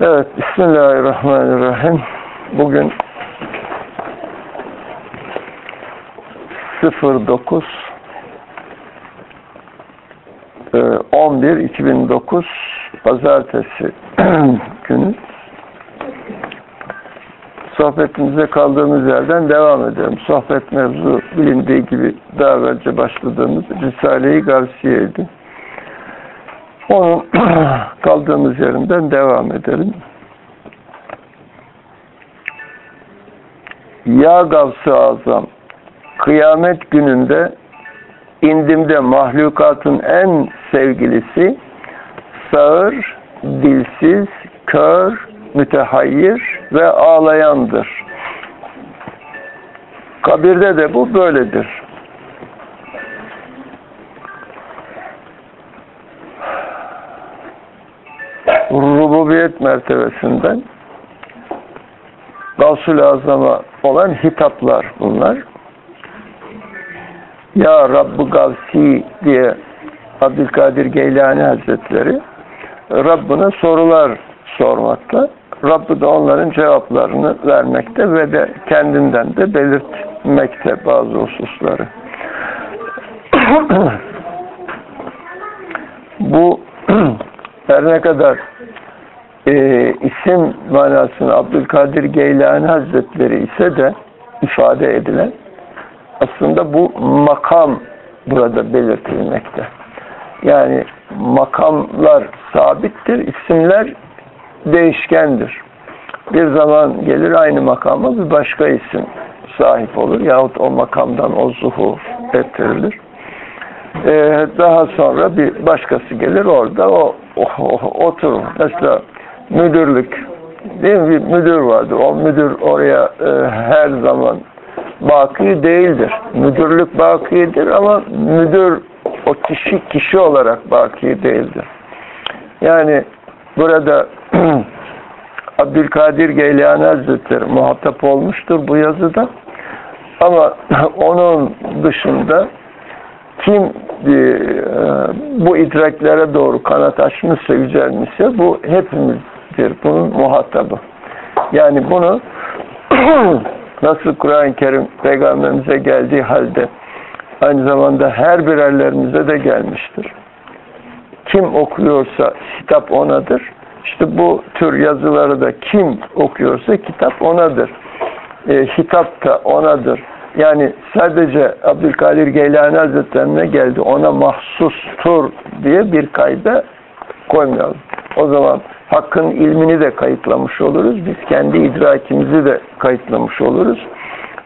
Evet, Bismillahirrahmanirrahim. Bugün 09 e, 11 2009 Pazartesi günü sohbetimize kaldığımız yerden devam edelim. Sohbet mevzu bilindiği gibi daha evvelce başladığımız Risale-i Gavsiye'ydi. Onun kaldığımız yerinden devam edelim. Ya Gavs-ı Azam kıyamet gününde indimde mahlukatın en sevgilisi sağır, dilsiz, kör, mütehayyir ve ağlayandır. Kabirde de bu böyledir. Mertebesinden Gavsul Azam'a olan hitaplar bunlar. Ya Rabbı Gavsi diye Abdülkadir Geylani Hazretleri Rabbine sorular sormakta. Rabbı da onların cevaplarını vermekte ve de kendinden de belirtmekte bazı hususları. Bu her ne kadar e, isim manasını Abdülkadir Geylani Hazretleri ise de ifade edilen aslında bu makam burada belirtilmekte. Yani makamlar sabittir, isimler değişkendir. Bir zaman gelir aynı makama bir başka isim sahip olur yahut o makamdan o zuhur ettirilir. Ee, daha sonra bir başkası gelir orada o, o, o oturur. Mesela müdürlük değil mi? Bir müdür vardır. O müdür oraya e, her zaman baki değildir. Müdürlük bakidir ama müdür o kişi kişi olarak baki değildir. Yani burada Abdülkadir Geylani Hazretleri muhatap olmuştur bu yazıda. Ama onun dışında kim e, bu idraklere doğru kanat açmışsa, yücelmişse bu hepimizdir. Bunun muhatabı. Yani bunu nasıl Kur'an-ı Kerim Peygamberimize geldiği halde aynı zamanda her birerlerimize de gelmiştir. Kim okuyorsa kitap onadır. İşte bu tür yazıları da kim okuyorsa kitap onadır. E, hitap da onadır. Yani sadece Abdülkadir Geylani Hazretlerine geldi. Ona mahsustur diye bir kayda koymayalım. O zaman hakkın ilmini de kayıtlamış oluruz. Biz kendi idrakimizi de kayıtlamış oluruz.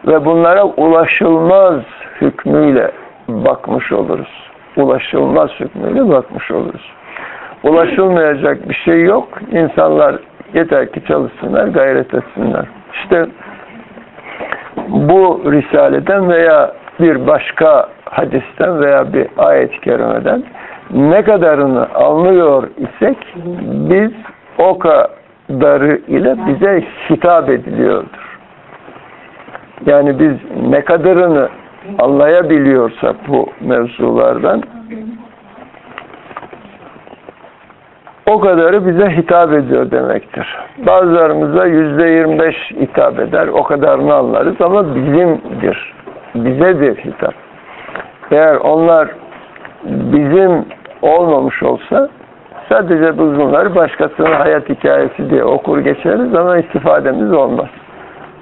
Ve bunlara ulaşılmaz hükmüyle bakmış oluruz. Ulaşılmaz hükmüyle bakmış oluruz. Ulaşılmayacak bir şey yok. İnsanlar yeter ki çalışsınlar, gayret etsinler. İşte bu risaleden veya bir başka hadisten veya bir ayet-i kerimeden ne kadarını anlıyor isek biz o kadarı ile bize hitap ediliyordur. Yani biz ne kadarını anlayabiliyorsak bu mevzulardan o kadarı bize hitap ediyor demektir. Bazılarımıza yüzde yirmi beş hitap eder, o kadarını anlarız ama bizimdir. Bizedir hitap. Eğer onlar bizim olmamış olsa sadece biz bunları başkasının hayat hikayesi diye okur geçeriz ama istifademiz olmaz.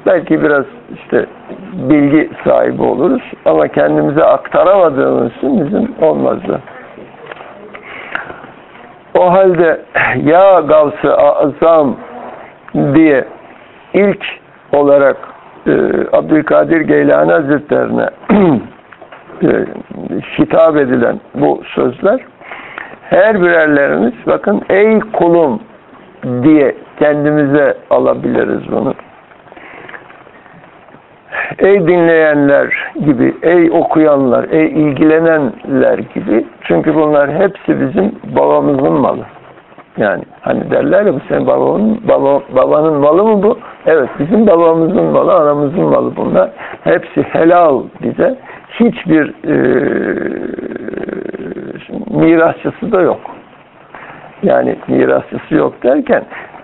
Belki biraz işte bilgi sahibi oluruz ama kendimize aktaramadığımız için bizim olmazdı. O halde ya Gavs-ı Azam diye ilk olarak e, Abdülkadir Geylani Hazretlerine e, hitap edilen bu sözler her birerlerimiz bakın ey kulum diye kendimize alabiliriz bunu. Ey dinleyenler gibi, ey okuyanlar, ey ilgilenenler gibi. Çünkü bunlar hepsi bizim babamızın malı. Yani hani derler ya bu senin babanın, baba, babanın malı mı bu? Evet bizim babamızın malı, anamızın malı bunlar. Hepsi helal bize. Hiçbir e, mirasçısı da yok. Yani mirasçısı yok derken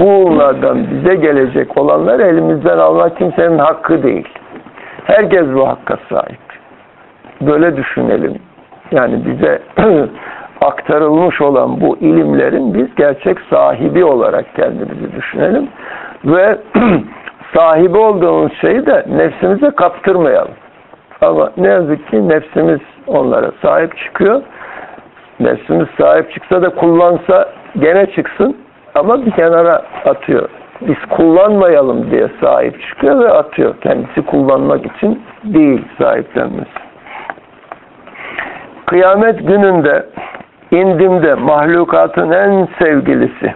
bunlardan bize gelecek olanlar elimizden almak kimsenin hakkı değil. Herkes bu hakka sahip. Böyle düşünelim. Yani bize aktarılmış olan bu ilimlerin biz gerçek sahibi olarak kendimizi düşünelim. Ve sahibi olduğumuz şeyi de nefsimize kaptırmayalım. Ama ne yazık ki nefsimiz onlara sahip çıkıyor. Nefsimiz sahip çıksa da kullansa gene çıksın ama bir kenara atıyor. Biz kullanmayalım diye sahip çıkıyor ve atıyor. Kendisi kullanmak için değil sahiplenmesi. Kıyamet gününde indimde mahlukatın en sevgilisi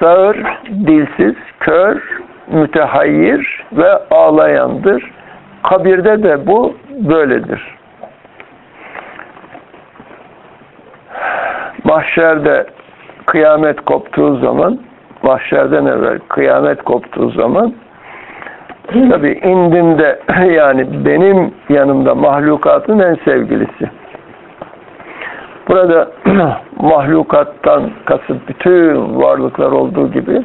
sağır, dilsiz, kör, mütehayyir ve ağlayandır. Kabirde de bu böyledir. Mahşerde kıyamet koptuğu zaman, mahşerden evvel kıyamet koptuğu zaman tabi indimde yani benim yanımda mahlukatın en sevgilisi. Burada mahlukattan kasıt bütün varlıklar olduğu gibi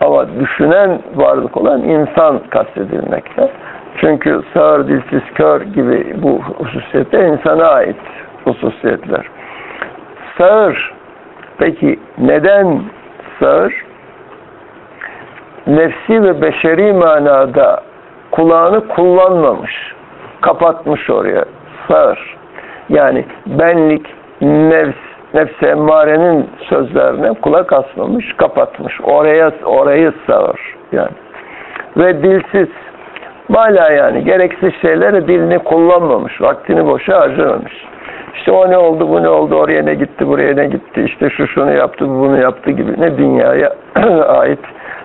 ama düşünen varlık olan insan kastedilmekte. Çünkü sağır, dilsiz, kör gibi bu hususiyete insana ait hususiyetler. Sağır, peki neden sağır? Nefsi ve beşeri manada kulağını kullanmamış, kapatmış oraya, sağır. Yani benlik, nefs, nefs emmarenin sözlerine kulak asmamış, kapatmış. Oraya orayı sağır yani. Ve dilsiz. Hala yani gereksiz şeylere dilini kullanmamış, vaktini boşa harcamamış. İşte o ne oldu, bu ne oldu, oraya ne gitti, buraya ne gitti, işte şu şunu yaptı, bu bunu yaptı gibi ne dünyaya ait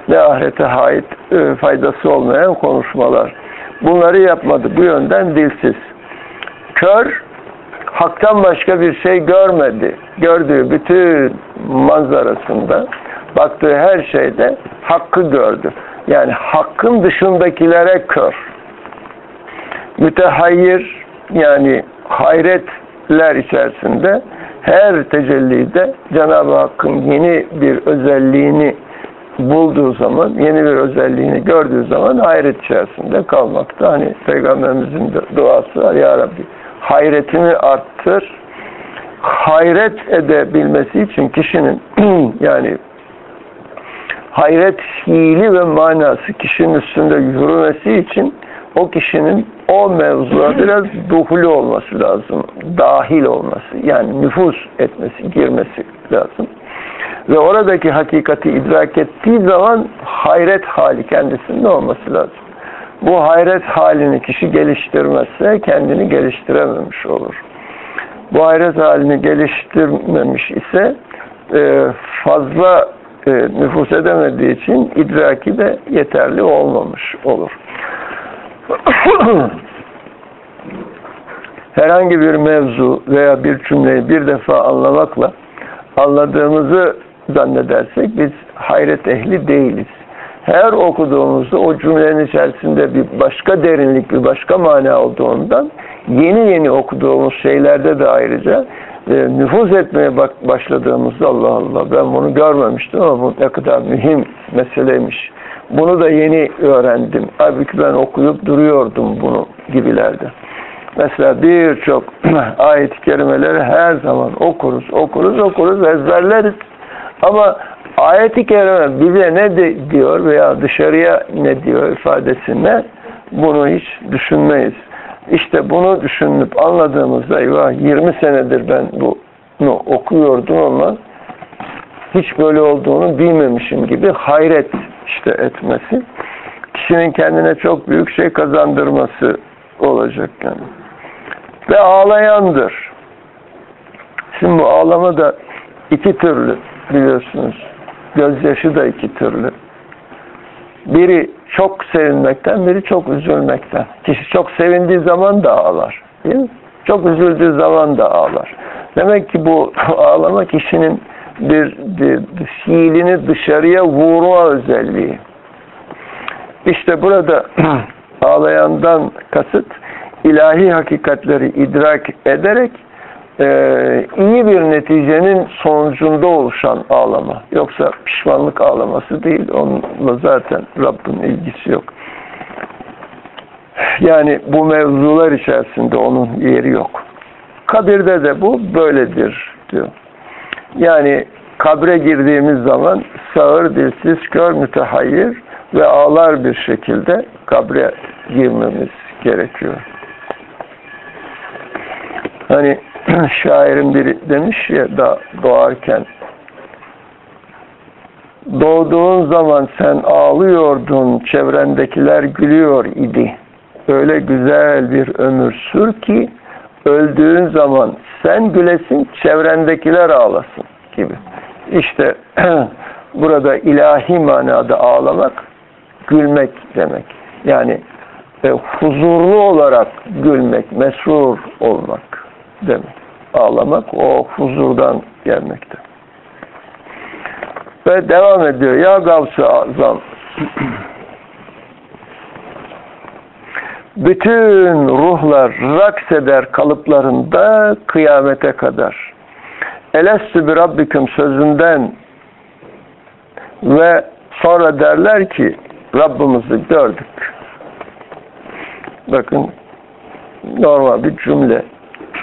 ne ahirete ait e, faydası olmayan konuşmalar. Bunları yapmadı. Bu yönden dilsiz. Kör, haktan başka bir şey görmedi. Gördüğü bütün manzarasında, baktığı her şeyde hakkı gördü. Yani hakkın dışındakilere kör. Mütehayyir yani hayretler içerisinde her tecellide Cenab-ı Hakk'ın yeni bir özelliğini bulduğu zaman, yeni bir özelliğini gördüğü zaman hayret içerisinde kalmakta. Hani Peygamberimizin duası var, Ya Rabbi hayretini arttır. Hayret edebilmesi için kişinin yani hayret fiili ve manası kişinin üstünde yürümesi için o kişinin o mevzuya biraz duhuli olması lazım. Dahil olması. Yani nüfus etmesi, girmesi lazım. Ve oradaki hakikati idrak ettiği zaman hayret hali kendisinde olması lazım. Bu hayret halini kişi geliştirmezse kendini geliştirememiş olur. Bu hayret halini geliştirmemiş ise e, fazla e, nüfus edemediği için idraki de yeterli olmamış olur. Herhangi bir mevzu veya bir cümleyi bir defa anlamakla anladığımızı zannedersek biz hayret ehli değiliz. Her okuduğumuzda o cümlenin içerisinde bir başka derinlik, bir başka mana olduğundan yeni yeni okuduğumuz şeylerde de ayrıca e, nüfuz etmeye başladığımızda Allah Allah ben bunu görmemiştim ama bu ne kadar mühim meseleymiş. Bunu da yeni öğrendim. Halbuki ben okuyup duruyordum bunu gibilerde. Mesela birçok ayet-i kerimeleri her zaman okuruz, okuruz, okuruz, ezberleriz. Ama ayet-i kerime bize ne de diyor veya dışarıya ne diyor ifadesine bunu hiç düşünmeyiz. İşte bunu düşünüp anladığımızda eyvah 20 senedir ben bunu okuyordum ama hiç böyle olduğunu bilmemişim gibi hayret işte etmesi kişinin kendine çok büyük şey kazandırması olacak yani. Ve ağlayandır. Şimdi bu ağlama da iki türlü biliyorsunuz. Gözyaşı da iki türlü. Biri çok sevinmekten, biri çok üzülmekten. Kişi çok sevindiği zaman da ağlar. Değil mi? Çok üzüldüğü zaman da ağlar. Demek ki bu ağlama kişinin bir, bir, fiilini dışarıya vurma özelliği. İşte burada ağlayandan kasıt ilahi hakikatleri idrak ederek e, iyi bir neticenin sonucunda oluşan ağlama. Yoksa pişmanlık ağlaması değil. Onunla zaten Rabbin ilgisi yok. Yani bu mevzular içerisinde onun yeri yok. Kabirde de bu böyledir diyor. Yani kabre girdiğimiz zaman sağır, dilsiz, kör, mütehayyir ve ağlar bir şekilde kabre girmemiz gerekiyor. Hani şairin biri demiş ya da doğarken doğduğun zaman sen ağlıyordun, çevrendekiler gülüyor idi. Öyle güzel bir ömür sür ki öldüğün zaman sen gülesin, çevrendekiler ağlasın gibi. İşte burada ilahi manada ağlamak, gülmek demek. Yani e, huzurlu olarak gülmek, mesrur olmak demek. Ağlamak o huzurdan gelmekte. Ve devam ediyor. Ya Gavs-ı Azam bütün ruhlar raks eder kalıplarında kıyamete kadar. Elestü bir Rabbiküm sözünden ve sonra derler ki Rabbimizi gördük. Bakın normal bir cümle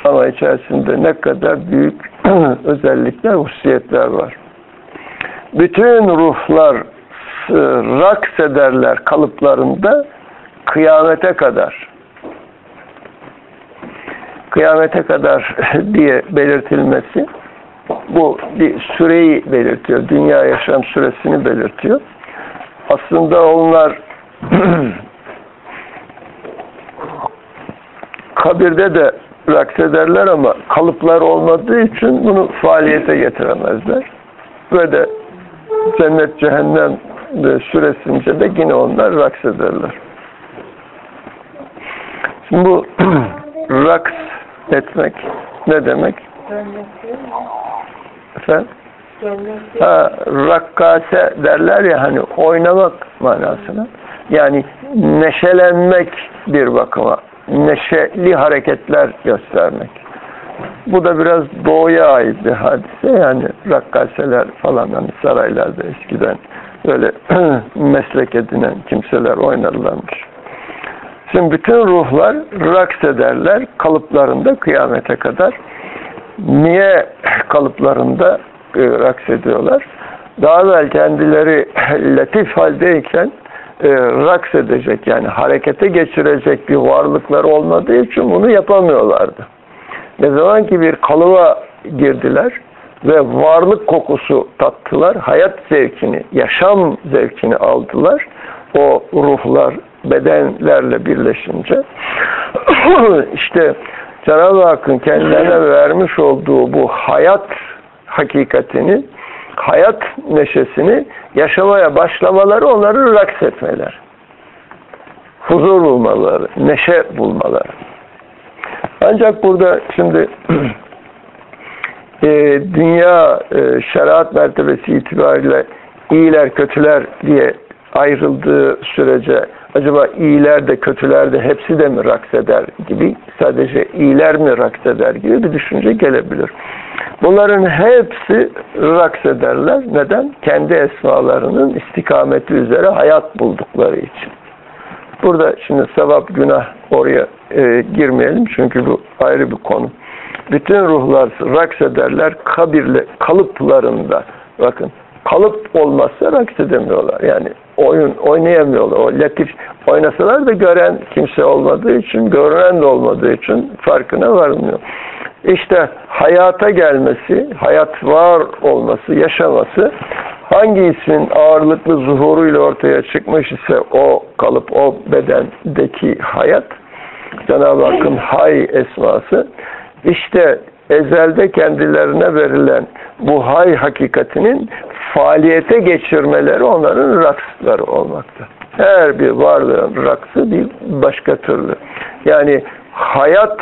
ama içerisinde ne kadar büyük özellikler, hususiyetler var. Bütün ruhlar raks ederler kalıplarında kıyamete kadar kıyamete kadar diye belirtilmesi bu bir süreyi belirtiyor. Dünya yaşam süresini belirtiyor. Aslında onlar kabirde de raks ederler ama kalıplar olmadığı için bunu faaliyete getiremezler. Ve de cennet cehennem süresince de yine onlar raks ederler. Şimdi bu raks etmek ne demek? Efendim? Ha, rakkase derler ya hani oynamak manasına. Yani neşelenmek bir bakıma. Neşeli hareketler göstermek. Bu da biraz doğuya ait bir hadise. Yani rakkaseler falan hani saraylarda eskiden böyle meslek edinen kimseler oynarlarmış. Şimdi bütün ruhlar raks ederler kalıplarında kıyamete kadar. Niye kalıplarında e, raks ediyorlar? Daha evvel kendileri latif haldeyken e, raks edecek yani harekete geçirecek bir varlıkları olmadığı için bunu yapamıyorlardı. Ne zaman ki bir kalıba girdiler ve varlık kokusu tattılar, hayat zevkini, yaşam zevkini aldılar. O ruhlar bedenlerle birleşince işte Cenab-ı Hakk'ın kendilerine vermiş olduğu bu hayat hakikatini, hayat neşesini yaşamaya başlamaları onları raks etmeler. Huzur bulmaları, neşe bulmaları. Ancak burada şimdi e, dünya e, şeriat mertebesi itibariyle iyiler kötüler diye ayrıldığı sürece acaba iyiler de kötüler de hepsi de mi raks eder gibi sadece iyiler mi raks eder gibi bir düşünce gelebilir. Bunların hepsi raks ederler. Neden? Kendi esmalarının istikameti üzere hayat buldukları için. Burada şimdi sevap günah oraya e, girmeyelim çünkü bu ayrı bir konu. Bütün ruhlar raks ederler kabirle kalıplarında. Bakın kalıp olmazsa raks edemiyorlar. Yani oyun oynayamıyorlar. O latif oynasalar da gören kimse olmadığı için, görünen de olmadığı için farkına varmıyor. İşte hayata gelmesi, hayat var olması, yaşaması hangi ismin ağırlıklı zuhuruyla ortaya çıkmış ise o kalıp, o bedendeki hayat Cenab-ı Hakk'ın hay esması işte ezelde kendilerine verilen bu hay hakikatinin faaliyete geçirmeleri onların raksları olmakta. Her bir varlığın raksı bir başka türlü. Yani hayat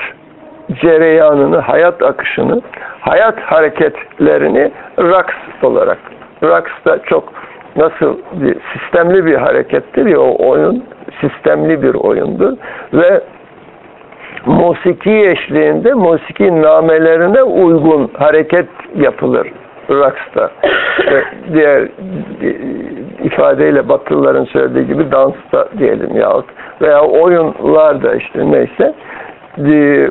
cereyanını, hayat akışını, hayat hareketlerini raks olarak. Raks da çok nasıl bir sistemli bir harekettir ya o oyun sistemli bir oyundur ve musiki eşliğinde musiki namelerine uygun hareket yapılır raksta. İşte diğer e, ifadeyle Batılıların söylediği gibi dansta diyelim yahut veya oyunlarda işte neyse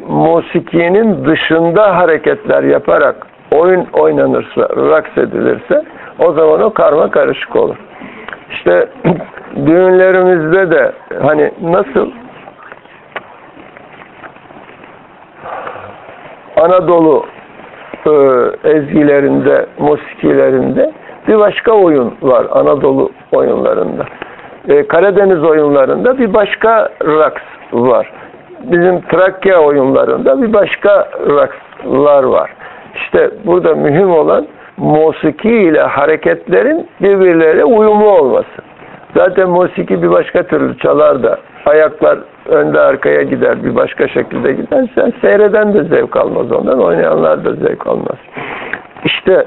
musikinin dışında hareketler yaparak oyun oynanırsa, raks edilirse o zaman o karma karışık olur. İşte düğünlerimizde de hani nasıl Anadolu e, ezgilerinde, musikilerinde bir başka oyun var Anadolu oyunlarında. E, Karadeniz oyunlarında bir başka raks var. Bizim Trakya oyunlarında bir başka rakslar var. İşte burada mühim olan musiki ile hareketlerin birbirleriyle uyumlu olması. Zaten musiki bir başka türlü çalar da ayaklar önde arkaya gider bir başka şekilde giderse seyreden de zevk almaz ondan oynayanlar da zevk almaz. İşte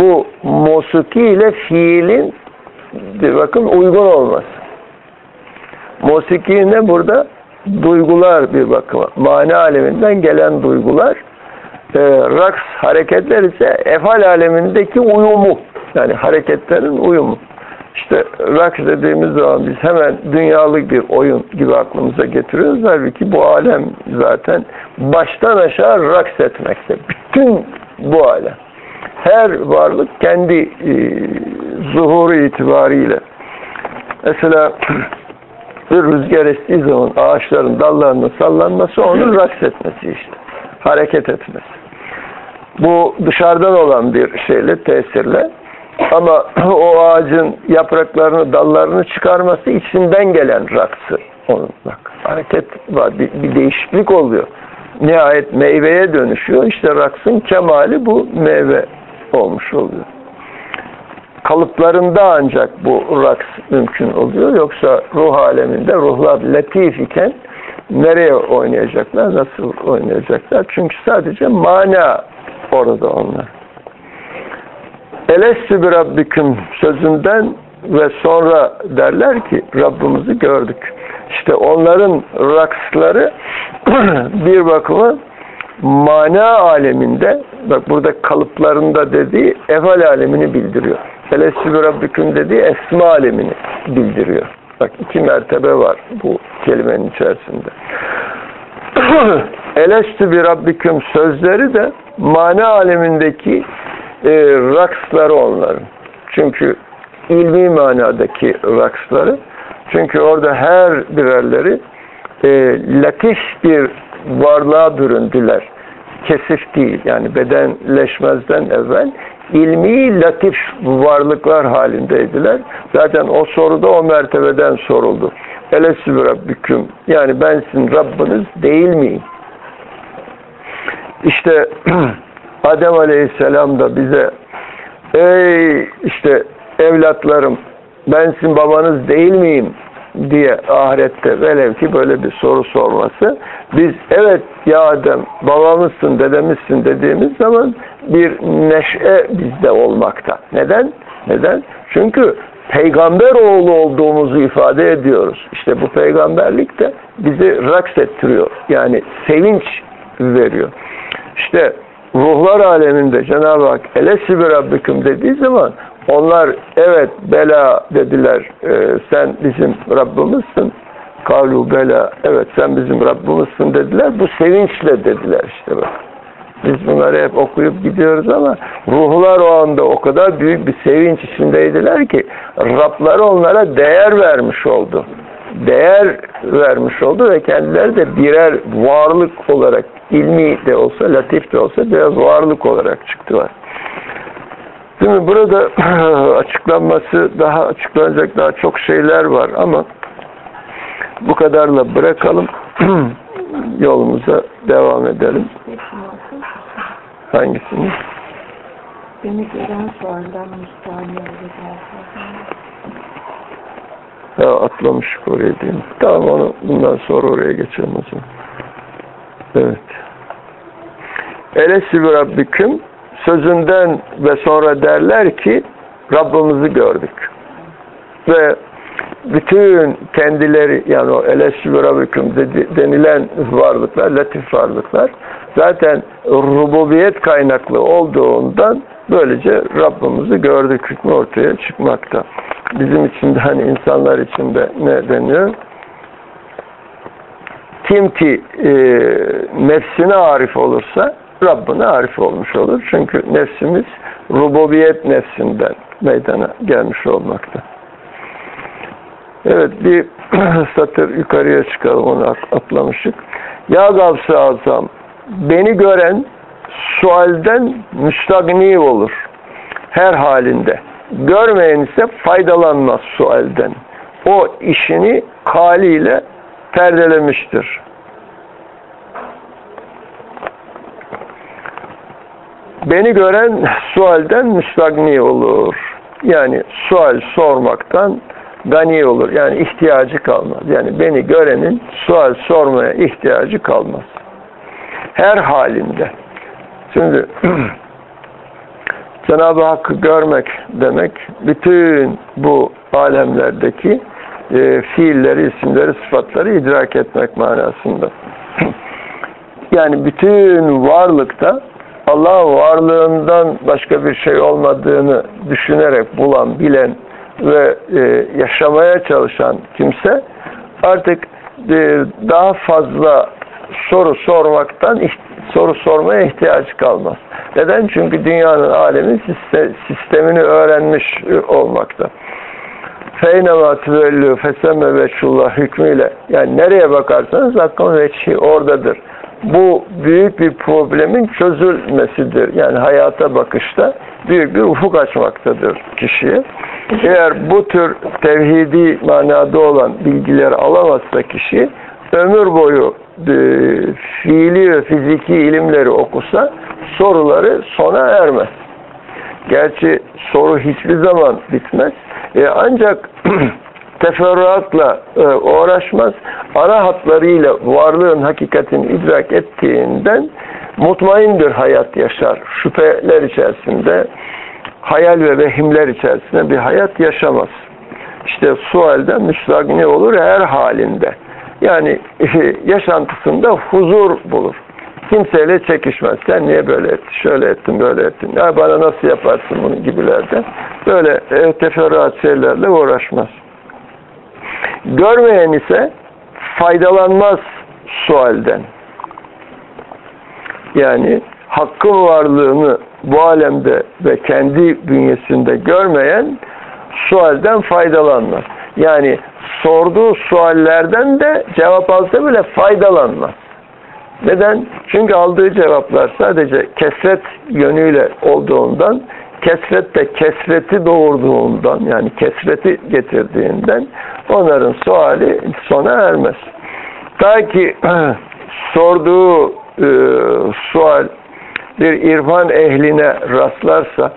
bu musiki ile fiilin bakın uygun olması. Musiki ne burada? Duygular bir bakıma. Mani aleminden gelen duygular. E, raks hareketler ise efal alemindeki uyumu. Yani hareketlerin uyumu. İşte raks dediğimiz zaman biz hemen dünyalık bir oyun gibi aklımıza getiriyoruz. Halbuki bu alem zaten baştan aşağı raks etmekte. Bütün bu alem. Her varlık kendi e, zuhuru itibariyle. Mesela bir rüzgar estiği zaman ağaçların dallarının sallanması onun raks etmesi işte. Hareket etmesi. Bu dışarıdan olan bir şeyle, tesirle ama o ağacın yapraklarını, dallarını çıkarması içinden gelen raksı. Onun bak, hareket var, bir, bir değişiklik oluyor. Nihayet meyveye dönüşüyor. İşte raksın kemali bu meyve olmuş oluyor. Kalıplarında ancak bu raks mümkün oluyor. Yoksa ruh aleminde ruhlar latif iken nereye oynayacaklar, nasıl oynayacaklar? Çünkü sadece mana orada onlar. Elestü bir Rabbiküm sözünden ve sonra derler ki Rabbimizi gördük. İşte onların raksları bir bakıma mana aleminde bak burada kalıplarında dediği efal alemini bildiriyor. Elestü bir Rabbiküm dediği esma alemini bildiriyor. Bak iki mertebe var bu kelimenin içerisinde. Elestü bir Rabbiküm sözleri de mana alemindeki e, raksları onların. Çünkü ilmi manadaki raksları. Çünkü orada her birerleri e, latif bir varlığa büründüler. Kesif değil yani bedenleşmezden evvel ilmi latif varlıklar halindeydiler. Zaten o soruda o mertebeden soruldu. Elesü Rabbiküm yani ben sizin Rabbiniz değil miyim? İşte Adem Aleyhisselam da bize ey işte evlatlarım ben sizin babanız değil miyim diye ahirette velev ki böyle bir soru sorması biz evet ya Adem babamızsın dedemizsin dediğimiz zaman bir neşe bizde olmakta. Neden? Neden? Çünkü peygamber oğlu olduğumuzu ifade ediyoruz. İşte bu peygamberlik de bizi raks ettiriyor. Yani sevinç veriyor. İşte ruhlar aleminde Cenab-ı Hak elesi bir Rabbiküm dediği zaman onlar evet bela dediler e, sen bizim Rabbimizsin. Kalu bela evet sen bizim Rabbimizsin dediler. Bu sevinçle dediler işte bak. Biz bunları hep okuyup gidiyoruz ama ruhlar o anda o kadar büyük bir sevinç içindeydiler ki Rabları onlara değer vermiş oldu. Değer vermiş oldu ve kendileri de birer varlık olarak ilmi de olsa, latif de olsa biraz varlık olarak çıktılar. Mi? Burada açıklanması, daha açıklanacak daha çok şeyler var ama bu kadarla bırakalım. Yolumuza devam edelim. Hangisini? Beni gören sualden müstahane Ya atlamış oraya diyeyim. Tamam onu bundan sonra oraya geçelim o zaman. Evet. Elesi bir Rabbiküm sözünden ve sonra derler ki Rabbimizi gördük. Ve bütün kendileri yani o elesvirabikum denilen varlıklar, latif varlıklar zaten rububiyet kaynaklı olduğundan böylece Rabbimizi gördük hükmü ortaya çıkmakta. Bizim için de hani insanlar için de ne deniyor? Kim ki e, nefsine arif olursa Rabbine arif olmuş olur. Çünkü nefsimiz rububiyet nefsinden meydana gelmiş olmakta. Evet bir satır yukarıya çıkalım onu atlamışık. Ya gavs Azam beni gören sualden müstagni olur. Her halinde. Görmeyen ise faydalanmaz sualden. O işini kaliyle perdelemiştir. Beni gören sualden müstagni olur. Yani sual sormaktan gani olur. Yani ihtiyacı kalmaz. Yani beni görenin sual sormaya ihtiyacı kalmaz. Her halinde. Şimdi Cenab-ı Hakk'ı görmek demek bütün bu alemlerdeki e, fiilleri, isimleri, sıfatları idrak etmek manasında. yani bütün varlıkta Allah varlığından başka bir şey olmadığını düşünerek bulan, bilen ve e, yaşamaya çalışan kimse artık e, daha fazla soru sormaktan soru sormaya ihtiyaç kalmaz. Neden? Çünkü dünyanın alemin sistemini öğrenmiş olmakta. Feynema tüvellü fesemme veçullah hükmüyle yani nereye bakarsanız hakkın veçhi oradadır. Bu büyük bir problemin çözülmesidir. Yani hayata bakışta büyük bir ufuk açmaktadır kişiye. Eğer bu tür tevhidi manada olan bilgileri alamazsa kişi ömür boyu e, fiili ve fiziki ilimleri okusa soruları sona ermez. Gerçi soru hiçbir zaman bitmez. E, ancak teferruatla e, uğraşmaz. Ana hatlarıyla varlığın hakikatini idrak ettiğinden mutmaindir hayat yaşar. Şüpheler içerisinde, hayal ve vehimler içerisinde bir hayat yaşamaz. İşte sualden müstagni olur her halinde. Yani yaşantısında huzur bulur. Kimseyle çekişmez. Sen niye böyle ettin, şöyle ettin, böyle ettin. Ya bana nasıl yaparsın bunu gibilerde. Böyle e, teferruat şeylerle uğraşmaz. Görmeyen ise faydalanmaz sualden. Yani hakkın varlığını bu alemde ve kendi bünyesinde görmeyen sualden faydalanmaz. Yani sorduğu suallerden de cevap alsa bile faydalanmaz. Neden? Çünkü aldığı cevaplar sadece kesret yönüyle olduğundan, kesret de kesreti doğurduğundan, yani kesreti getirdiğinden onların suali sona ermez. Ta ki sorduğu e, sual bir irfan ehline rastlarsa,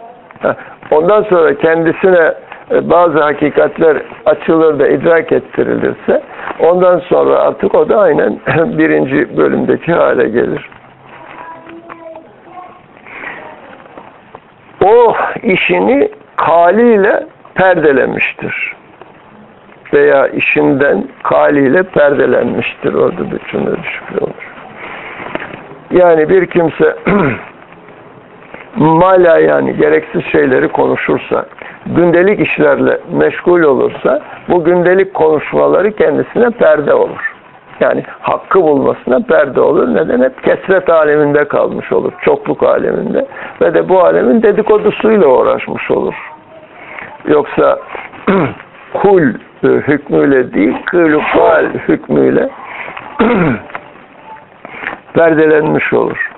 ondan sonra kendisine bazı hakikatler açılır da idrak ettirilirse ondan sonra artık o da aynen birinci bölümdeki hale gelir. O işini kaliyle perdelemiştir. Veya işinden kaliyle perdelenmiştir. Orada cümle düşük olur. Yani bir kimse mala yani gereksiz şeyleri konuşursa, gündelik işlerle meşgul olursa bu gündelik konuşmaları kendisine perde olur. Yani hakkı bulmasına perde olur. Neden? Hep kesret aleminde kalmış olur. Çokluk aleminde. Ve de bu alemin dedikodusuyla uğraşmış olur. Yoksa kul hükmüyle değil, kılukal hükmüyle perdelenmiş olur.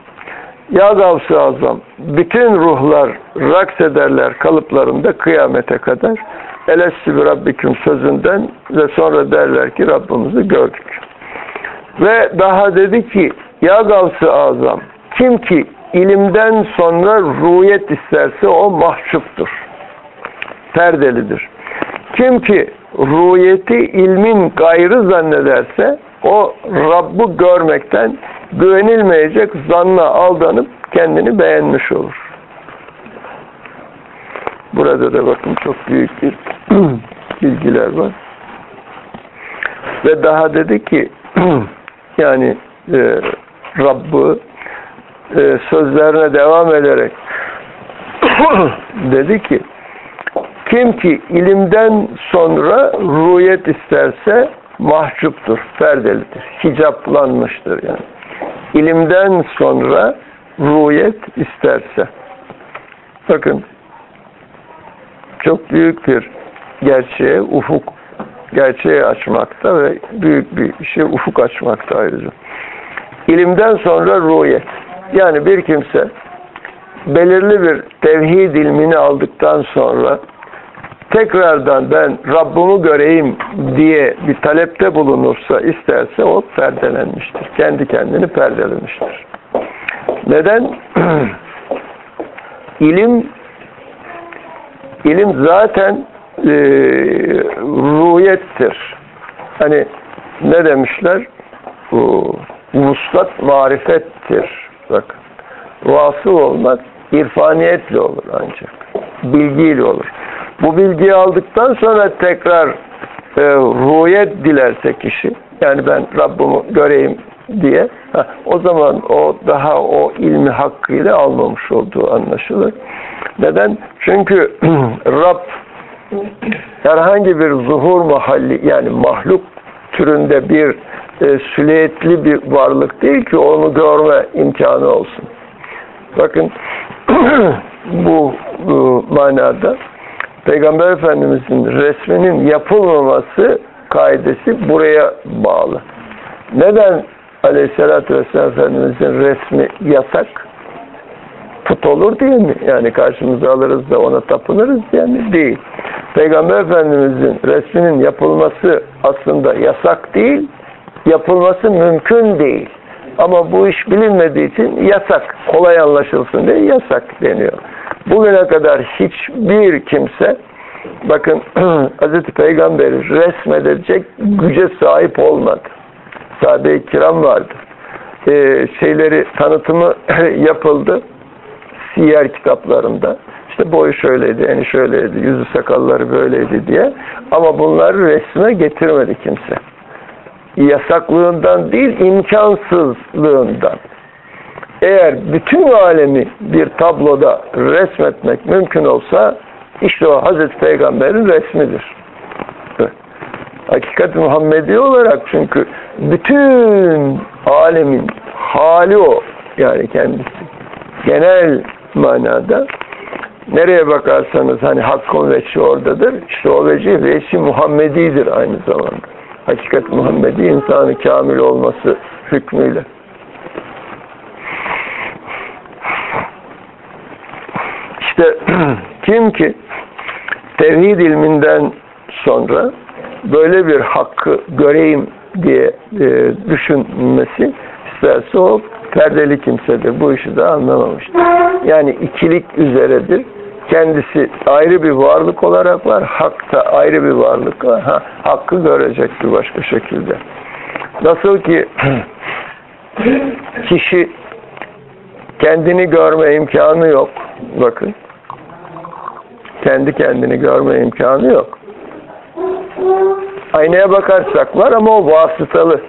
Ya Gavs-ı Azam, bütün ruhlar raks ederler kalıplarında kıyamete kadar. Elessi bir Rabbiküm sözünden ve sonra derler ki Rabbimizi gördük. Ve daha dedi ki Ya Gavs-ı Azam, kim ki ilimden sonra ruhiyet isterse o mahcuptur. Perdelidir. Kim ki ruhiyeti ilmin gayrı zannederse o Rabb'ı görmekten güvenilmeyecek zanna aldanıp kendini beğenmiş olur. Burada da bakın çok büyük bir bilgiler var. Ve daha dedi ki yani e, Rabb'ı e, sözlerine devam ederek dedi ki kim ki ilimden sonra rüyet isterse mahcuptur, perdelidir, hicaplanmıştır yani. İlimden sonra rüyet isterse. Bakın çok büyük bir gerçeğe, ufuk gerçeği açmakta ve büyük bir şey ufuk açmakta ayrıca. İlimden sonra rüyet. Yani bir kimse belirli bir tevhid ilmini aldıktan sonra tekrardan ben Rabbimi göreyim diye bir talepte bulunursa isterse o perdelenmiştir. Kendi kendini perdelemiştir. Neden? ilim ilim zaten e, ruhiyettir. Hani ne demişler? Bu, vuslat marifettir. Bak, vasıl olmak irfaniyetle olur ancak. Bilgiyle olur. Bu bilgiyi aldıktan sonra tekrar e, ruhiyet dilerse kişi, yani ben Rabbimi göreyim diye, ha, o zaman o daha o ilmi hakkıyla almamış olduğu anlaşılır. Neden? Çünkü Rab herhangi bir zuhur mahalli yani mahluk türünde bir e, süliyetli bir varlık değil ki onu görme imkanı olsun. Bakın bu, bu manada Peygamber Efendimiz'in resminin yapılmaması kaidesi buraya bağlı. Neden Aleyhisselatü Vesselam Efendimiz'in resmi yasak? Put olur diye mi? Yani karşımıza alırız da ona tapınırız diye mi? Değil. Peygamber Efendimiz'in resminin yapılması aslında yasak değil, yapılması mümkün değil. Ama bu iş bilinmediği için yasak. Kolay anlaşılsın diye yasak deniyor. Bugüne kadar hiçbir kimse bakın Hz. Peygamber'i resmedecek güce sahip olmadı. Sahabe-i kiram vardı. Ee, şeyleri tanıtımı yapıldı. Siyer kitaplarında. İşte boyu şöyleydi, eni şöyleydi, yüzü sakalları böyleydi diye. Ama bunları resme getirmedi kimse. Yasaklığından değil, imkansızlığından. Eğer bütün alemi bir tabloda resmetmek mümkün olsa işte o Hazreti Peygamber'in resmidir. Hakikat Muhammedi olarak çünkü bütün alemin hali o yani kendisi. Genel manada nereye bakarsanız hani hakkın veçi oradadır. İşte o veci veçi Muhammedidir aynı zamanda. Hakikat Muhammedi insanı kamil olması hükmüyle. İşte kim ki tevhid ilminden sonra böyle bir hakkı göreyim diye e, düşünmesi isterse o perdeli kimsedir. Bu işi de anlamamıştır. Yani ikilik üzeredir. Kendisi ayrı bir varlık olarak var. Hak da ayrı bir varlık var. Ha, hakkı görecektir başka şekilde. Nasıl ki kişi kendini görme imkanı yok. Bakın. Kendi kendini görme imkanı yok. Aynaya bakarsak var ama o vasıtalı.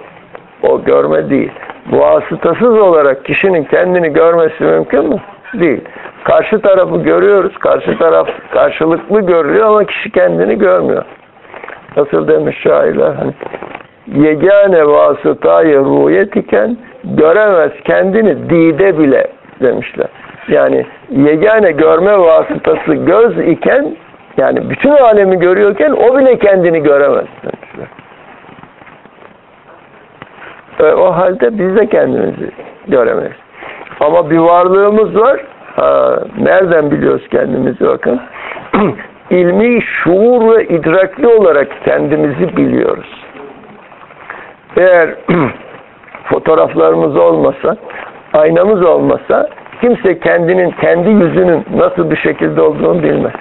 O görme değil. Vasıtasız olarak kişinin kendini görmesi mümkün mü? Değil. Karşı tarafı görüyoruz. Karşı taraf karşılıklı görüyor ama kişi kendini görmüyor. Nasıl demiş şairler? Hani, yegane vasıtayı ruhiyet iken göremez kendini dide bile demişler. Yani yegane görme vasıtası göz iken yani bütün alemi görüyorken o bile kendini göremez. E, o halde biz de kendimizi göremeyiz. Ama bir varlığımız var. Ha, nereden biliyoruz kendimizi bakın. İlmi şuur ve idrakli olarak kendimizi biliyoruz. Eğer fotoğraflarımız olmasa, aynamız olmasa kimse kendinin, kendi yüzünün nasıl bir şekilde olduğunu bilmez.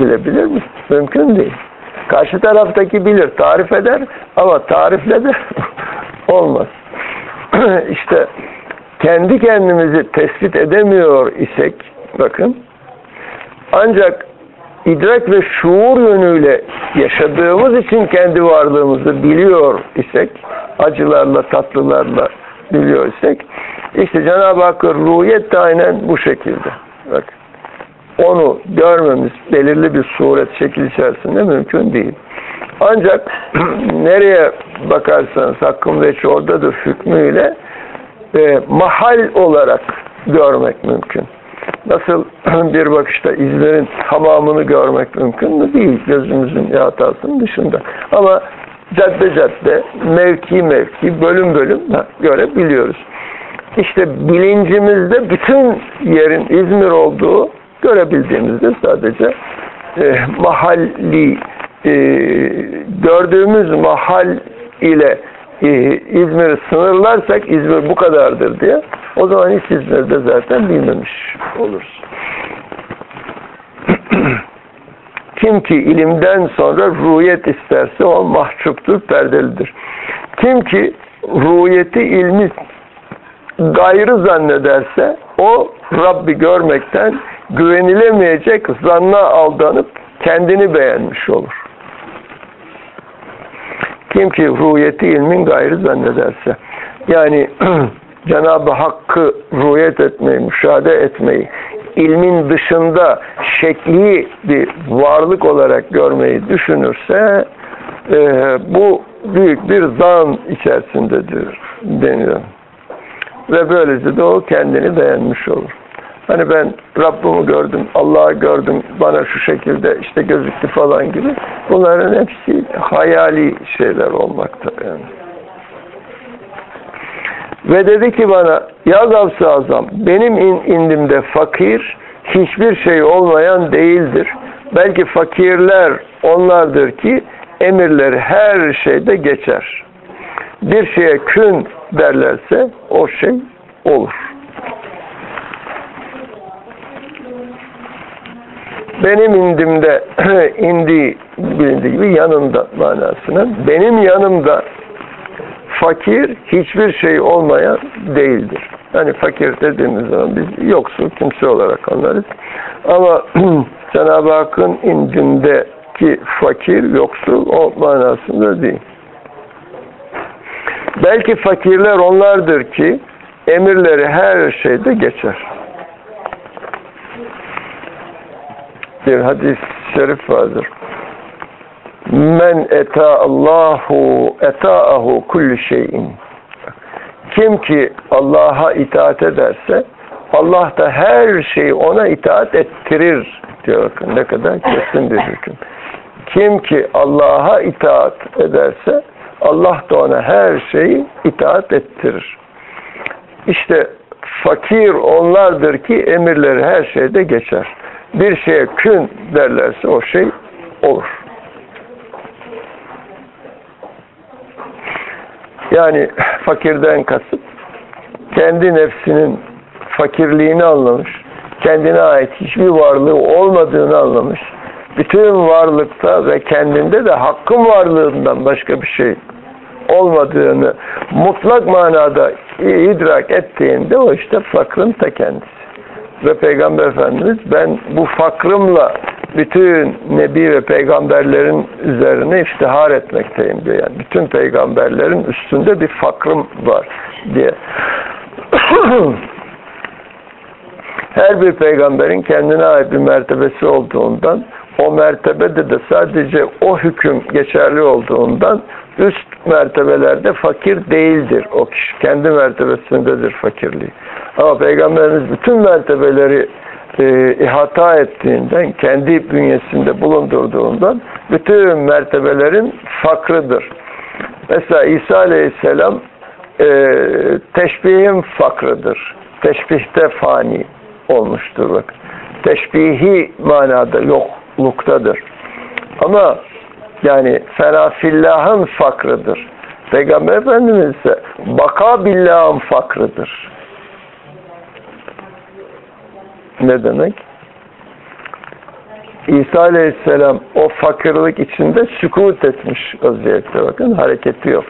Bilebilir mi? Mümkün değil. Karşı taraftaki bilir, tarif eder ama tarifle de olmaz. İşte kendi kendimizi tespit edemiyor isek bakın ancak idrak ve şuur yönüyle yaşadığımız için kendi varlığımızı biliyor isek, acılarla, tatlılarla biliyor isek, işte Cenab-ı Hakk'ın ruhiyet aynen bu şekilde. Bak, onu görmemiz belirli bir suret, şekil içerisinde mümkün değil. Ancak nereye bakarsanız hakkın ve oradadır hükmüyle e, mahal olarak görmek mümkün. Nasıl bir bakışta İzmir'in tamamını görmek mümkün mü? Değil. Gözümüzün hatasının dışında. Ama cadde cadde, mevki mevki, bölüm bölüm görebiliyoruz. İşte bilincimizde bütün yerin İzmir olduğu görebildiğimizde sadece e, mahalli e, gördüğümüz mahal ile e, İzmir'i sınırlarsak İzmir bu kadardır diye o zaman hiç İzmir'de zaten bilmemiş oluruz. Kim ki ilimden sonra ruhiyet isterse o mahcuptur, perdelidir. Kim ki ruhiyeti ilmi gayrı zannederse o Rabbi görmekten güvenilemeyecek zanna aldanıp kendini beğenmiş olur. Kim ki ruhiyeti ilmin gayrı zannederse yani Cenab-ı Hakk'ı ruhiyet etmeyi, müşahede etmeyi, ilmin dışında şekli bir varlık olarak görmeyi düşünürse e, bu büyük bir zan içerisindedir deniyor. Ve böylece de o kendini beğenmiş olur. Hani ben Rabbimi gördüm, Allah'ı gördüm, bana şu şekilde işte gözüktü falan gibi. Bunların hepsi hayali şeyler olmakta yani. Ve dedi ki bana, ya Gavs-ı Azam, benim in, indimde fakir, hiçbir şey olmayan değildir. Belki fakirler onlardır ki, emirleri her şeyde geçer. Bir şeye kün derlerse, o şey olur. benim indimde indi bilindiği gibi yanımda manasının benim yanımda fakir hiçbir şey olmayan değildir. Yani fakir dediğimiz zaman biz yoksul kimse olarak anlarız. Ama Cenab-ı Hakk'ın indindeki fakir, yoksul o manasında değil. Belki fakirler onlardır ki emirleri her şeyde geçer. bir hadis şerif vardır. Men eta Allahu etaahu kulli şeyin. Kim ki Allah'a itaat ederse Allah da her şeyi ona itaat ettirir diyor. Ne kadar kesin bir hüküm. Kim ki Allah'a itaat ederse Allah da ona her şeyi itaat ettirir. İşte fakir onlardır ki emirleri her şeyde geçer bir şeye kün derlerse o şey olur. Yani fakirden kasıt kendi nefsinin fakirliğini anlamış, kendine ait hiçbir varlığı olmadığını anlamış, bütün varlıkta ve kendinde de hakkın varlığından başka bir şey olmadığını mutlak manada idrak ettiğinde o işte fakrın ta kendisi. Ve Peygamber Efendimiz ben bu fakrımla bütün nebi ve peygamberlerin üzerine iftihar etmekteyim diyor. Yani bütün peygamberlerin üstünde bir fakrım var diye. Her bir peygamberin kendine ait bir mertebesi olduğundan o mertebede de sadece o hüküm geçerli olduğundan üst mertebelerde fakir değildir o kişi. Kendi mertebesindedir fakirliği. Ama Peygamberimiz bütün mertebeleri e, ihata ettiğinden, kendi bünyesinde bulundurduğundan bütün mertebelerin fakrıdır. Mesela İsa Aleyhisselam e, teşbihin fakrıdır. Teşbihte fani olmuştur bak. Teşbihi manada yokluktadır. Ama yani ferafillahın fakrıdır. Peygamber Efendimiz ise baka billahın fakrıdır. Ne demek? İsa Aleyhisselam o fakirlik içinde sükut etmiş vaziyette bakın hareketi yok.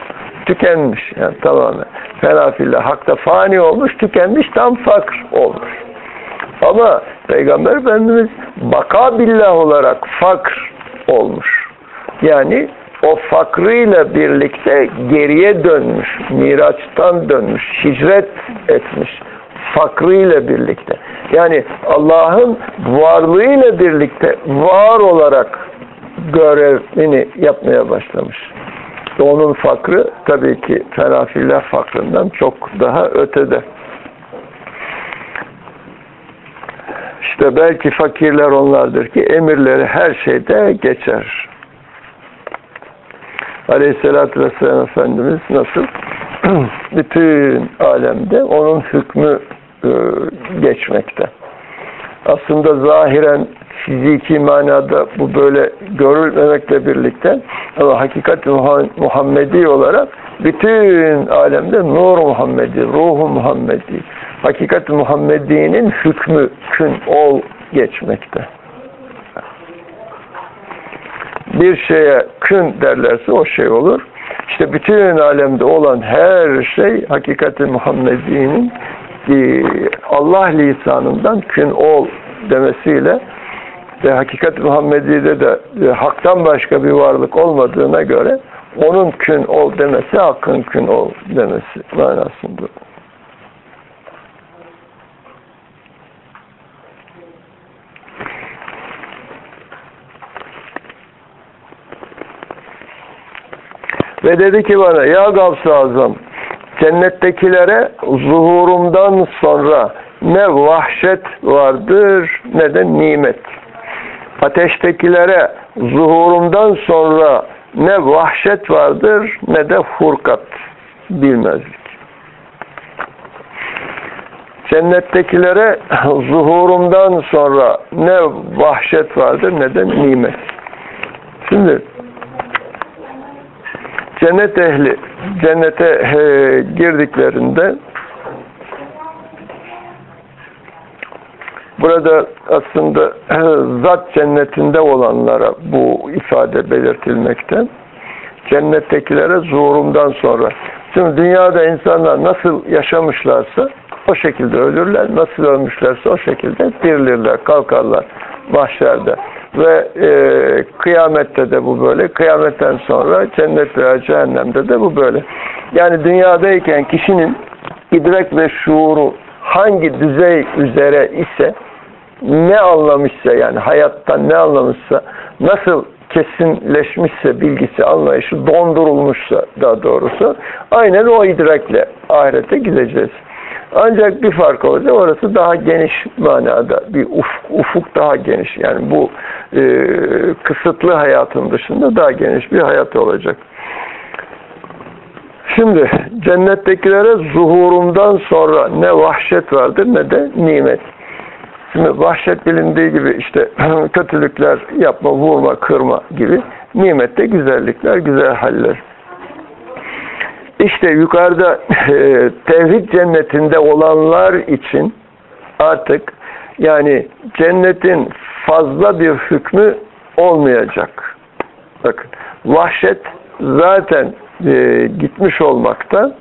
Tükenmiş yani tamamen. Fenafillah hakta fani olmuş, tükenmiş, tam fakr olmuş. Ama Peygamber Efendimiz baka billah olarak fakr olmuş. Yani o fakrıyla birlikte geriye dönmüş, miraçtan dönmüş, hicret etmiş fakrıyla birlikte. Yani Allah'ın varlığıyla birlikte var olarak görevini yapmaya başlamış. Onun fakrı tabii ki fenafillah fakrından çok daha ötede. İşte belki fakirler onlardır ki emirleri her şeyde geçer. Aleyhisselatü Vesselam Efendimiz nasıl? Bütün alemde onun hükmü geçmekte. Aslında zahiren fiziki manada bu böyle görülmemekle birlikte ama hakikat Muhammedi olarak bütün alemde nur Muhammedi, ruhu Muhammedi, hakikat Muhammedi'nin hükmü kün ol geçmekte. Bir şeye kün derlerse o şey olur. İşte bütün alemde olan her şey hakikati Muhammedi'nin e, Allah lisanından kün ol demesiyle ve hakikat Muhammedi'de de e, haktan başka bir varlık olmadığına göre onun kün ol demesi hakkın kün ol demesi manasında. Ve dedi ki bana ya Gavs-ı Azam cennettekilere zuhurumdan sonra ne vahşet vardır ne de nimet. Ateştekilere zuhurumdan sonra ne vahşet vardır ne de hurkat bilmezlik. Cennettekilere zuhurumdan sonra ne vahşet vardır ne de nimet. Şimdi cennet ehli cennete e, girdiklerinde burada aslında e, zat cennetinde olanlara bu ifade belirtilmekte. Cennettekilere zuhurumdan sonra. Şimdi dünyada insanlar nasıl yaşamışlarsa o şekilde ölürler. Nasıl ölmüşlerse o şekilde dirilirler, kalkarlar mahşerde. Ve e, kıyamette de bu böyle. Kıyametten sonra cennet veya cehennemde de bu böyle. Yani dünyadayken kişinin idrak ve şuuru hangi düzey üzere ise ne anlamışsa yani hayattan ne anlamışsa nasıl kesinleşmişse bilgisi, anlayışı dondurulmuşsa daha doğrusu aynen o idrakle ahirete gideceğiz. Ancak bir fark olacak. Orası daha geniş manada. Bir ufuk, ufuk daha geniş. Yani bu e, kısıtlı hayatın dışında daha geniş bir hayat olacak. Şimdi cennettekilere zuhurumdan sonra ne vahşet vardır ne de nimet. Şimdi vahşet bilindiği gibi işte kötülükler yapma, vurma, kırma gibi nimette güzellikler, güzel haller. İşte yukarıda e, tevhid cennetinde olanlar için artık yani cennetin fazla bir hükmü olmayacak. Bakın vahşet zaten e, gitmiş olmakta.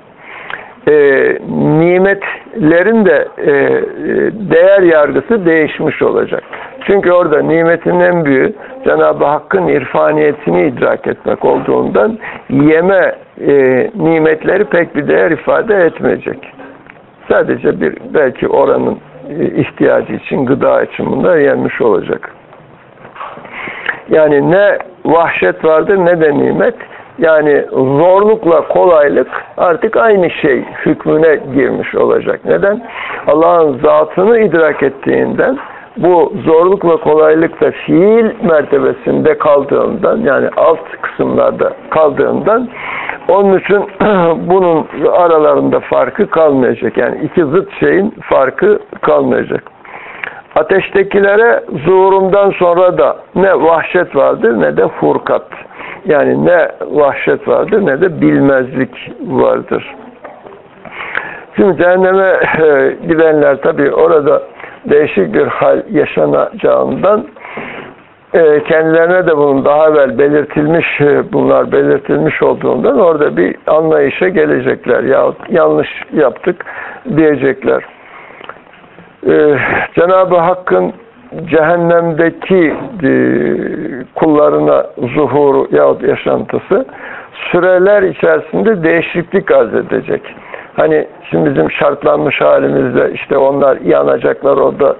E, nimetlerin de e, değer yargısı değişmiş olacak. Çünkü orada nimetin en büyüğü Cenab-ı Hakk'ın irfaniyetini idrak etmek olduğundan yeme e, nimetleri pek bir değer ifade etmeyecek. Sadece bir belki oranın e, ihtiyacı için, gıda için bunlar yenmiş olacak. Yani ne vahşet vardır ne de nimet. Yani zorlukla kolaylık artık aynı şey hükmüne girmiş olacak. Neden? Allah'ın zatını idrak ettiğinden bu zorluk ve kolaylık da fiil mertebesinde kaldığından yani alt kısımlarda kaldığından onun için bunun aralarında farkı kalmayacak. Yani iki zıt şeyin farkı kalmayacak. Ateştekilere zuhurumdan sonra da ne vahşet vardır ne de furkat. Yani ne vahşet vardır ne de bilmezlik vardır. Şimdi cehenneme gidenler tabi orada değişik bir hal yaşanacağından e, kendilerine de bunun daha evvel belirtilmiş e, bunlar belirtilmiş olduğundan orada bir anlayışa gelecekler ya yanlış yaptık diyecekler. Ee, Cenab-ı Hakk'ın cehennemdeki e, kullarına zuhuru yahut yaşantısı süreler içerisinde değişiklik arz edecek. Hani şimdi bizim şartlanmış halimizde işte onlar yanacaklar orada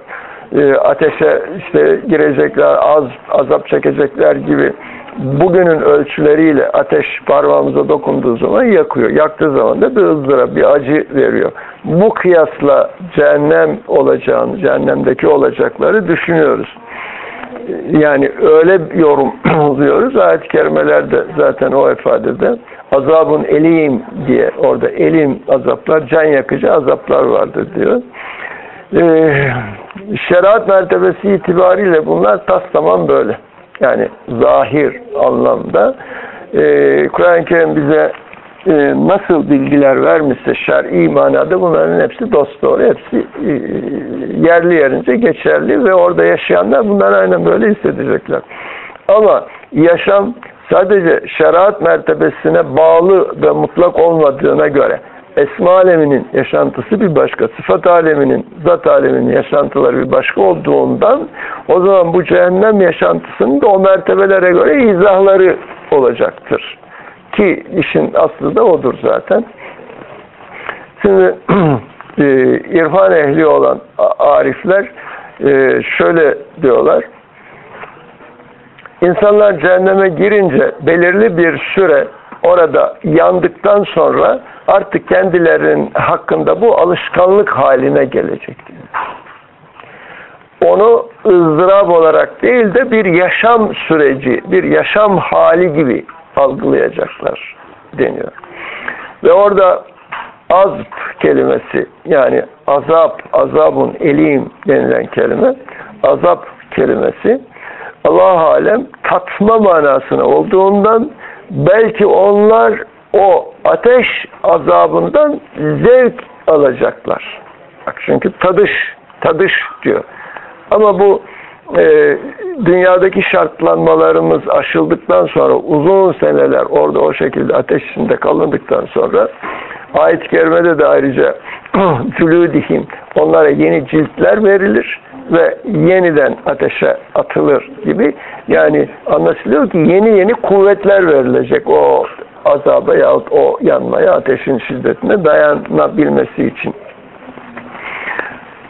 e, ateşe işte girecekler, az azap çekecekler gibi bugünün ölçüleriyle ateş parmağımıza dokunduğu zaman yakıyor. Yaktığı zaman da bir ızdırap, bir acı veriyor. Bu kıyasla cehennem olacağını, cehennemdeki olacakları düşünüyoruz. Yani öyle yorumluyoruz. Ayet-i kerimelerde zaten o ifadede azabın elim diye orada elim azaplar, can yakıcı azaplar vardır diyor. Ee, şeriat mertebesi itibariyle bunlar tas tamam böyle. Yani zahir anlamda e, Kur'an-ı Kerim bize nasıl bilgiler vermişse şer'i manada bunların hepsi dost doğru, hepsi e, yerli yerince geçerli ve orada yaşayanlar bunlar aynen böyle hissedecekler. Ama yaşam sadece şeriat mertebesine bağlı ve mutlak olmadığına göre esma aleminin yaşantısı bir başka, sıfat aleminin, zat aleminin yaşantıları bir başka olduğundan o zaman bu cehennem yaşantısının da o mertebelere göre izahları olacaktır. Ki işin aslı da odur zaten. Şimdi e, irfan ehli olan arifler e, şöyle diyorlar. İnsanlar cehenneme girince belirli bir süre orada yandıktan sonra artık kendilerinin hakkında bu alışkanlık haline gelecek Onu ızdırap olarak değil de bir yaşam süreci, bir yaşam hali gibi algılayacaklar deniyor. Ve orada azp kelimesi yani azap, azabun elim denilen kelime azap kelimesi Allah alem tatma manasına olduğundan belki onlar o ateş azabından zevk alacaklar. Bak çünkü tadış, tadış diyor. Ama bu e, dünyadaki şartlanmalarımız aşıldıktan sonra uzun seneler orada o şekilde ateş içinde kalındıktan sonra ayet-i kerimede de ayrıca cülüdihim onlara yeni ciltler verilir ve yeniden ateşe atılır gibi yani anlaşılıyor ki yeni yeni kuvvetler verilecek o azaba yahut o yanmaya ateşin şiddetine dayanabilmesi için.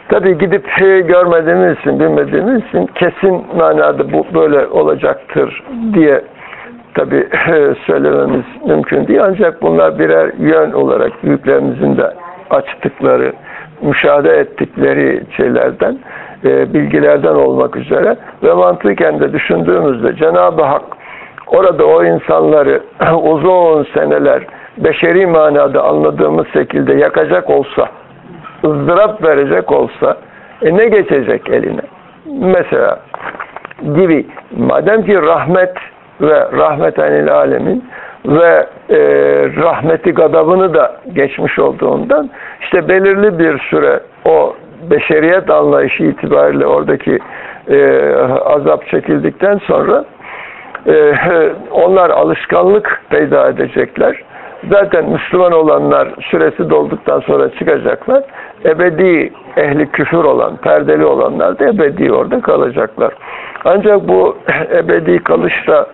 Tabi gidip görmediğimiz için, bilmediğimiz için kesin manada bu böyle olacaktır diye tabi söylememiz mümkün değil. Ancak bunlar birer yön olarak büyüklerimizin de açtıkları, müşahede ettikleri şeylerden, e, bilgilerden olmak üzere ve mantıken de düşündüğümüzde Cenab-ı Hak orada o insanları uzun seneler beşeri manada anladığımız şekilde yakacak olsa, ızdırap verecek olsa e ne geçecek eline? Mesela gibi madem ki rahmet ve rahmetenil alemin ve e, rahmeti gadabını da geçmiş olduğundan işte belirli bir süre o beşeriyet anlayışı itibariyle oradaki e, azap çekildikten sonra e, onlar alışkanlık peyda edecekler. Zaten Müslüman olanlar süresi dolduktan sonra çıkacaklar. Ebedi ehli küfür olan, perdeli olanlar da ebedi orada kalacaklar. Ancak bu ebedi kalışta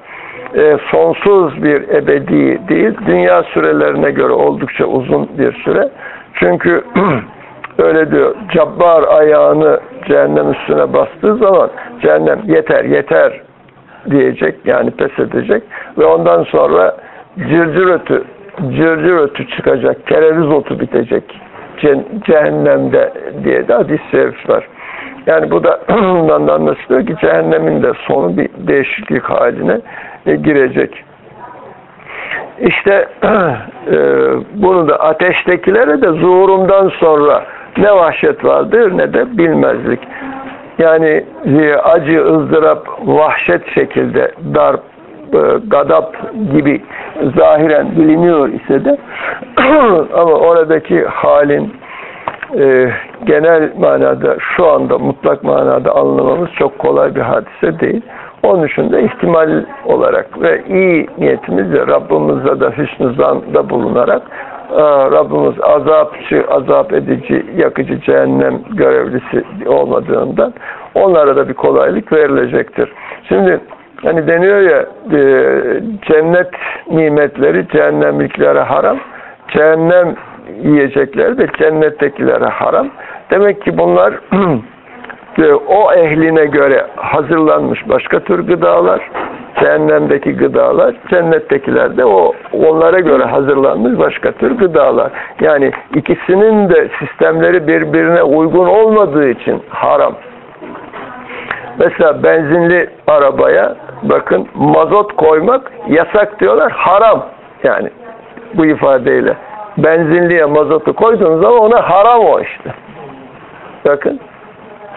e, sonsuz bir ebedi değil, dünya sürelerine göre oldukça uzun bir süre. Çünkü öyle diyor, cabbar ayağını cehennem üstüne bastığı zaman cehennem yeter yeter diyecek yani pes edecek ve ondan sonra cırcır ötü cırcır ötü çıkacak, kereviz otu bitecek cehennemde diye de hadis şerif var. Yani bu da bundan da anlaşılıyor ki cehennemin de sonu bir değişiklik haline e, girecek. İşte e, bunu da ateştekilere de zuhurumdan sonra ne vahşet vardır ne de bilmezlik. Yani acı, ızdırap, vahşet şekilde darp, e, gadap gibi zahiren biliniyor ise de ama oradaki halin e, genel manada şu anda mutlak manada anlamamız çok kolay bir hadise değil. Onun için de ihtimal olarak ve iyi niyetimizle Rabbimizle de hüsnü bulunarak e, Rabbimiz azapçı, azap edici, yakıcı cehennem görevlisi olmadığından onlara da bir kolaylık verilecektir. Şimdi hani deniyor ya e, cennet nimetleri cehennemliklere haram, cehennem yiyecekleri de cennettekilere haram. Demek ki bunlar e, o ehline göre hazırlanmış başka tür gıdalar, cehennemdeki gıdalar, cennettekiler de o onlara göre hazırlanmış başka tür gıdalar. Yani ikisinin de sistemleri birbirine uygun olmadığı için haram. Mesela benzinli arabaya bakın mazot koymak yasak diyorlar haram yani bu ifadeyle. Benzinliye mazotu koyduğunuz zaman ona haram o işte. Bakın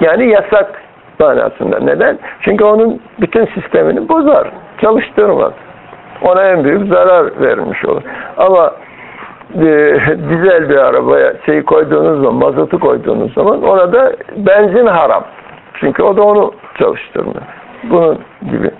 yani yasak manasında. Neden? Çünkü onun bütün sistemini bozar. Çalıştırmaz. Ona en büyük zarar vermiş olur. Ama e, dizel bir arabaya şeyi koyduğunuz zaman, mazotu koyduğunuz zaman ona da benzin haram. Çünkü o da onu çalıştırmıyor. Bunun gibi.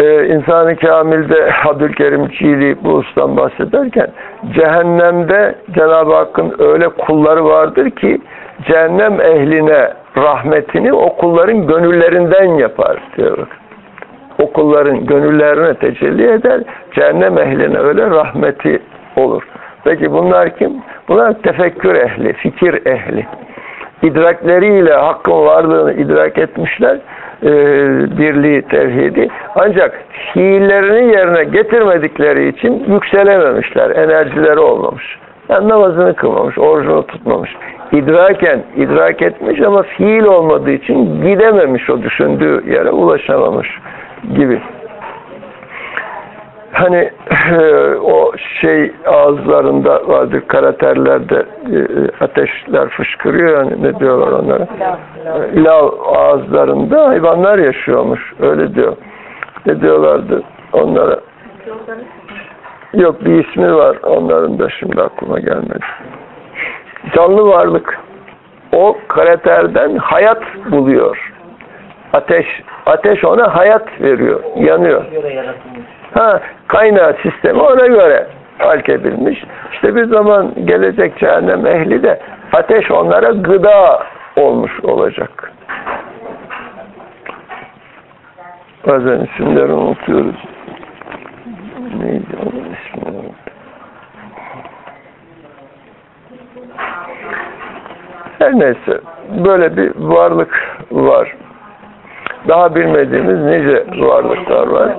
Ee, İnsan-ı Kamil'de Abdülkerim Çiğli bu ustan bahsederken cehennemde Cenab-ı Hakk'ın öyle kulları vardır ki cehennem ehline rahmetini o kulların gönüllerinden yapar diyor. O kulların gönüllerine tecelli eder, cehennem ehline öyle rahmeti olur. Peki bunlar kim? Bunlar tefekkür ehli, fikir ehli. İdrakleriyle hakkın varlığını idrak etmişler, e, birliği, tevhidi. Ancak fiillerini yerine getirmedikleri için yükselememişler, enerjileri olmamış. Yani namazını kılmamış, orucunu tutmamış. İdraken idrak etmiş ama fiil olmadığı için gidememiş o düşündüğü yere ulaşamamış gibi. Hani o şey ağızlarında vardır karaterlerde e, ateşler fışkırıyor yani ne diyorlar onlara? Lav ağızlarında hayvanlar yaşıyormuş öyle diyor. Ne diyorlardı onlara? Yok bir ismi var onların da şimdi aklıma gelmedi. Canlı varlık o kraterden hayat buluyor. Ateş ateş ona hayat veriyor yanıyor Ha, kaynağı sistemi ona göre halk edilmiş. İşte bir zaman gelecek cehennem ehli de ateş onlara gıda olmuş olacak. Bazen isimleri unutuyoruz. Neydi onun ismi? Her neyse böyle bir varlık var daha bilmediğimiz nice varlıklar var.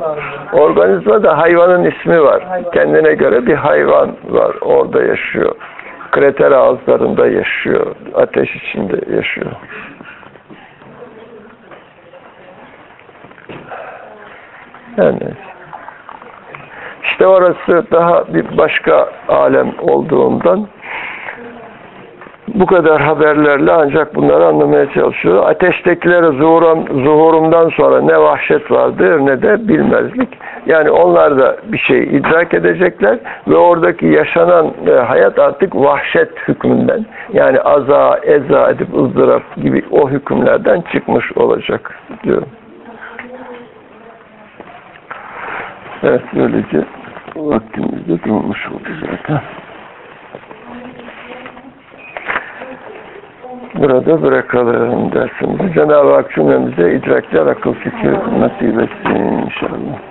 Organizmada hayvanın ismi var. Kendine göre bir hayvan var. Orada yaşıyor. Krater ağızlarında yaşıyor. Ateş içinde yaşıyor. Yani işte orası daha bir başka alem olduğundan bu kadar haberlerle ancak bunları anlamaya çalışıyor. Ateştekilere zuhurum, zuhurumdan sonra ne vahşet vardır ne de bilmezlik. Yani onlar da bir şey idrak edecekler ve oradaki yaşanan e, hayat artık vahşet hükmünden yani aza, eza edip ızdırap gibi o hükümlerden çıkmış olacak diyor. Evet böylece vaktimizde durmuş oldu zaten. Burada bırakalım dersimizi. Cenab-ı Hak cümlemize idrakler, akıl fikir nasip etsin inşallah.